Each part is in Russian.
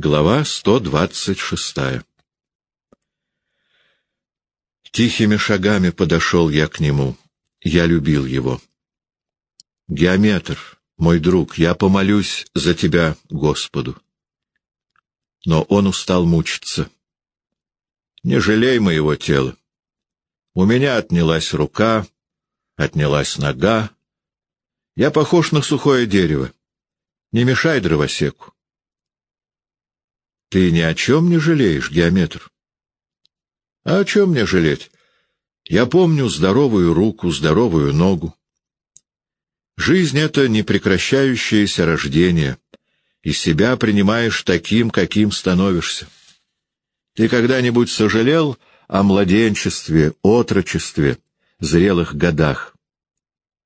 Глава 126 Тихими шагами подошел я к нему. Я любил его. Геометр, мой друг, я помолюсь за тебя Господу. Но он устал мучиться. Не жалей моего тела. У меня отнялась рука, отнялась нога. Я похож на сухое дерево. Не мешай дровосеку. Ты ни о чем не жалеешь, геометр? А о чем мне жалеть? Я помню здоровую руку, здоровую ногу. Жизнь — это непрекращающееся рождение, и себя принимаешь таким, каким становишься. Ты когда-нибудь сожалел о младенчестве, отрочестве, зрелых годах?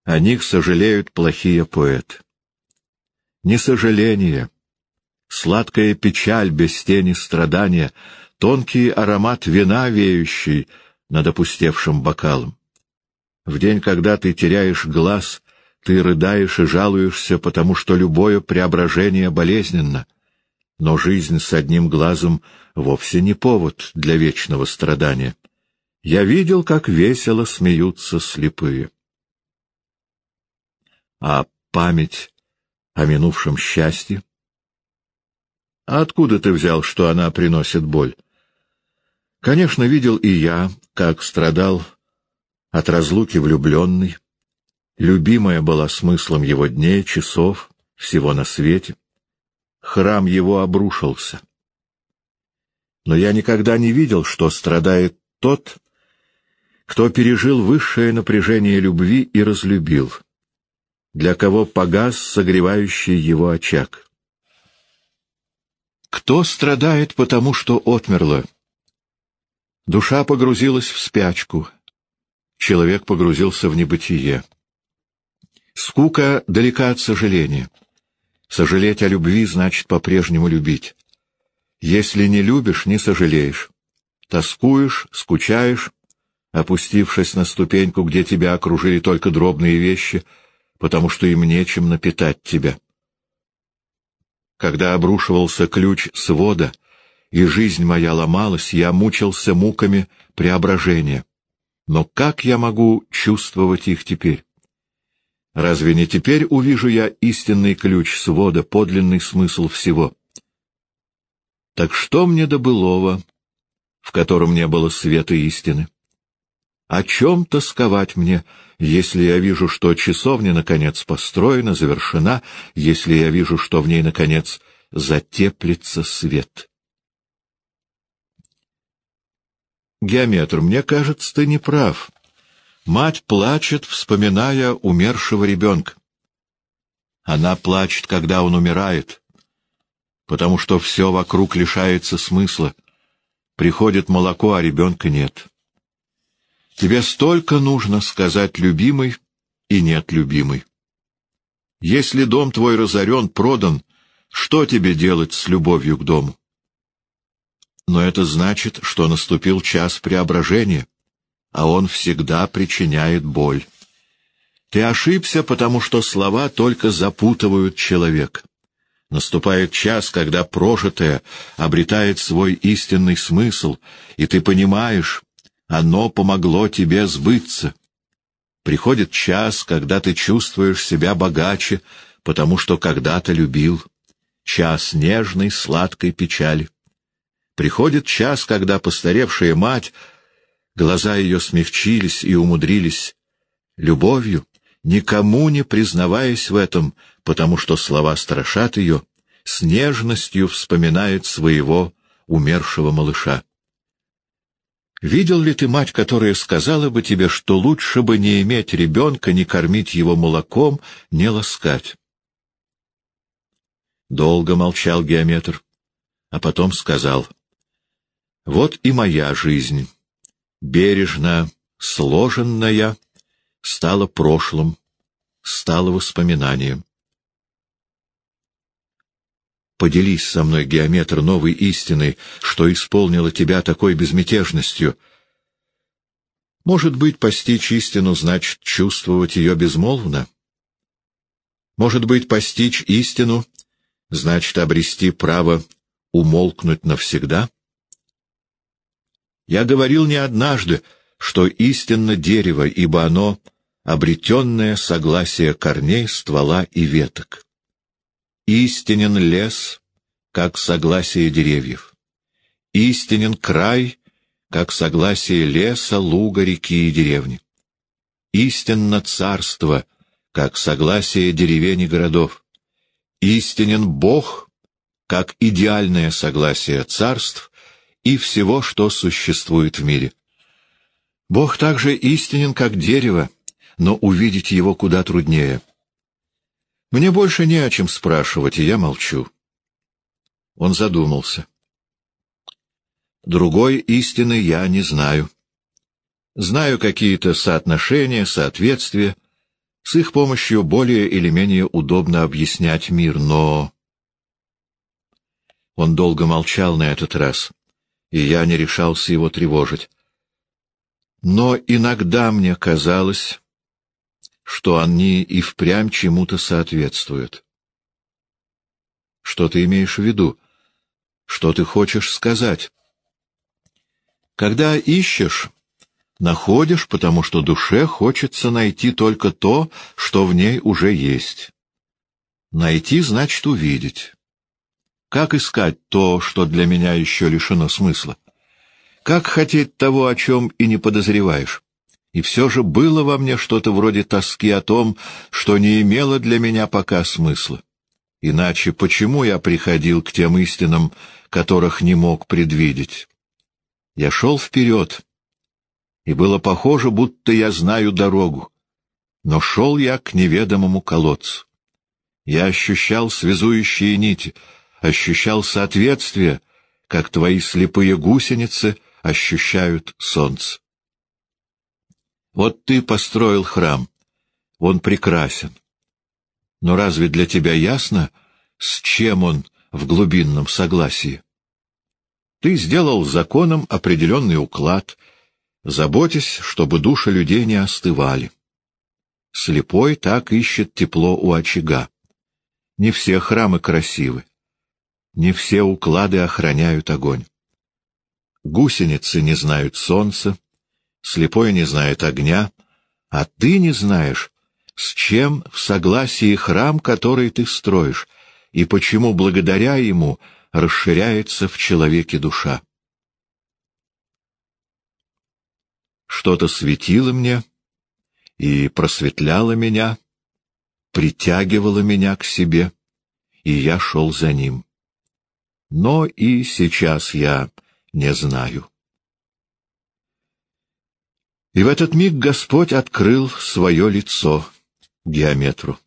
О них сожалеют плохие поэты. Не сожаление, сладкая печаль без тени страдания, тонкий аромат вина, веющий над опустевшим бокалом. В день, когда ты теряешь глаз, ты рыдаешь и жалуешься, потому что любое преображение болезненно. Но жизнь с одним глазом вовсе не повод для вечного страдания. Я видел, как весело смеются слепые. А память о минувшем счастье? А откуда ты взял, что она приносит боль? Конечно, видел и я, как страдал от разлуки влюбленный. Любимая была смыслом его дней, часов, всего на свете. Храм его обрушился. Но я никогда не видел, что страдает тот, кто пережил высшее напряжение любви и разлюбил, для кого погас согревающий его очаг. Кто страдает потому, что отмерло? Душа погрузилась в спячку. Человек погрузился в небытие. Скука далека от сожаления. Сожалеть о любви значит по-прежнему любить. Если не любишь, не сожалеешь. Тоскуешь, скучаешь, опустившись на ступеньку, где тебя окружили только дробные вещи, потому что им нечем напитать тебя когда обрушивался ключ свода, и жизнь моя ломалась, я мучился муками преображения. Но как я могу чувствовать их теперь? Разве не теперь увижу я истинный ключ свода, подлинный смысл всего? Так что мне до былого, в котором не было света истины? О чем тосковать мне, если я вижу, что часовня, наконец, построена, завершена, если я вижу, что в ней, наконец, затеплится свет? Геометр, мне кажется, ты не прав. Мать плачет, вспоминая умершего ребенка. Она плачет, когда он умирает, потому что все вокруг лишается смысла. Приходит молоко, а ребенка нет. Тебе столько нужно сказать, любимый, и нет любимый. Если дом твой разорен, продан, что тебе делать с любовью к дому? Но это значит, что наступил час преображения, а он всегда причиняет боль. Ты ошибся, потому что слова только запутывают человека. Наступает час, когда прожитое обретает свой истинный смысл, и ты понимаешь, оно помогло тебе сбыться. Приходит час, когда ты чувствуешь себя богаче, потому что когда-то любил. Час нежной, сладкой печали. Приходит час, когда постаревшая мать, глаза ее смягчились и умудрились любовью, никому не признаваясь в этом, потому что слова страшат ее, с нежностью вспоминает своего умершего малыша. Видел ли ты мать, которая сказала бы тебе, что лучше бы не иметь ребенка, не кормить его молоком, не ласкать? Долго молчал геометр, а потом сказал, «Вот и моя жизнь, бережно сложенная, стала прошлым, стала воспоминанием. Поделись со мной, геометр, новой истиной, что исполнило тебя такой безмятежностью. Может быть, постичь истину значит чувствовать ее безмолвно? Может быть, постичь истину значит обрести право умолкнуть навсегда? Я говорил не однажды, что истинно дерево, ибо оно — обретенное согласие корней, ствола и веток. Истинен лес, как согласие деревьев. Истинен край, как согласие леса, луга, реки и деревни. Истинно царство, как согласие деревень и городов. Истинен Бог, как идеальное согласие царств и всего, что существует в мире. Бог также истинен, как дерево, но увидеть его куда труднее. Мне больше не о чем спрашивать, и я молчу. Он задумался. Другой истины я не знаю. Знаю какие-то соотношения, соответствия. С их помощью более или менее удобно объяснять мир, но... Он долго молчал на этот раз, и я не решался его тревожить. Но иногда мне казалось, что они и впрямь чему-то соответствуют. Что ты имеешь в виду? Что ты хочешь сказать? Когда ищешь, находишь, потому что душе хочется найти только то, что в ней уже есть. Найти значит увидеть. Как искать то, что для меня еще лишено смысла? Как хотеть того, о чем и не подозреваешь? И все же было во мне что-то вроде тоски о том, что не имело для меня пока смысла. Иначе почему я приходил к тем истинам, которых не мог предвидеть? Я шел вперед, и было похоже, будто я знаю дорогу. Но шел я к неведомому колодцу. Я ощущал связующие нити, ощущал соответствие, как твои слепые гусеницы ощущают солнце. Вот ты построил храм. Он прекрасен. Но разве для тебя ясно, с чем он в глубинном согласии? Ты сделал законом определенный уклад, заботясь, чтобы души людей не остывали. Слепой так ищет тепло у очага. Не все храмы красивы. Не все уклады охраняют огонь. Гусеницы не знают солнца, слепой не знает огня, а ты не знаешь, с чем в согласии храм, который ты строишь, и почему благодаря ему расширяется в человеке душа. Что-то светило мне и просветляло меня, притягивало меня к себе, и я шел за ним. Но и сейчас я не знаю. И в этот миг Господь открыл свое лицо геометру.